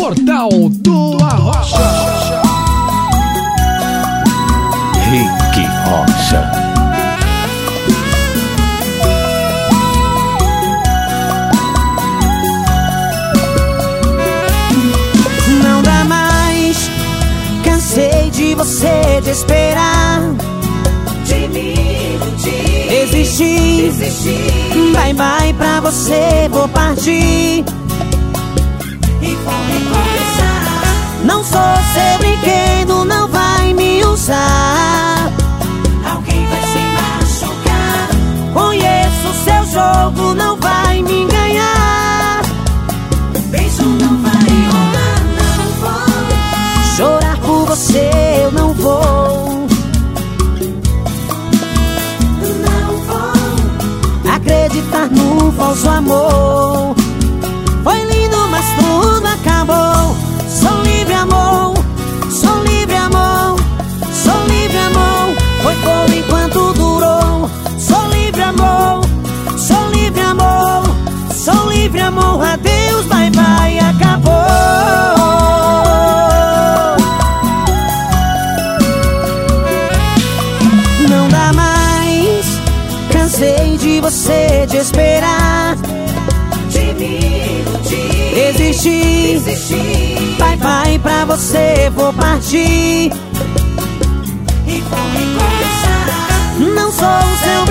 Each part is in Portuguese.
Portal do Arrocha. Rick Rocha. Não dá mais, cansei de você te esperar. De me iludir, Existir, bye bye pra você, vou partir. Não sou seu brinquedo, não vai me usar. Alguém vai se machucar. Conheço seu jogo, não vai me ganhar. Beijo não vai rolar, não vou. Chorar por você eu não vou. Não vou. Acreditar num falso amor. Você te esperar. De me iludir, Existir. desistir Bye bye pra você, vou partir. e vou recomeçar. Não sou seu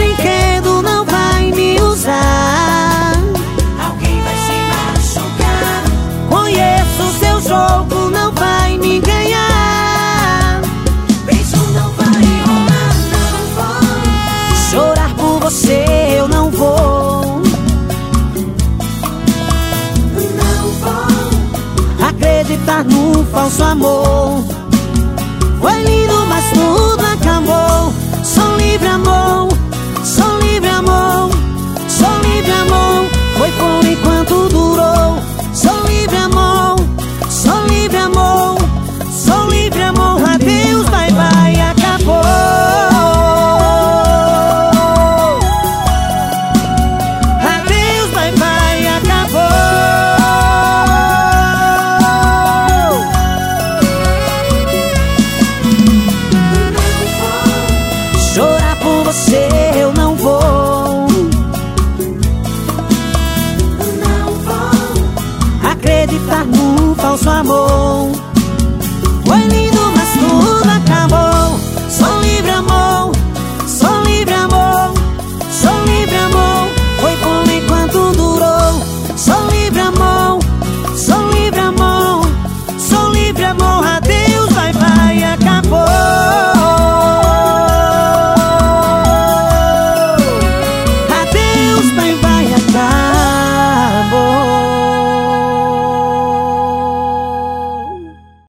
Acreditar num falso